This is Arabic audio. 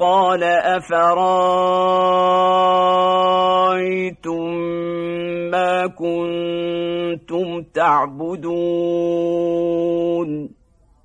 قال أفرأيتم ما كنتم تعبدون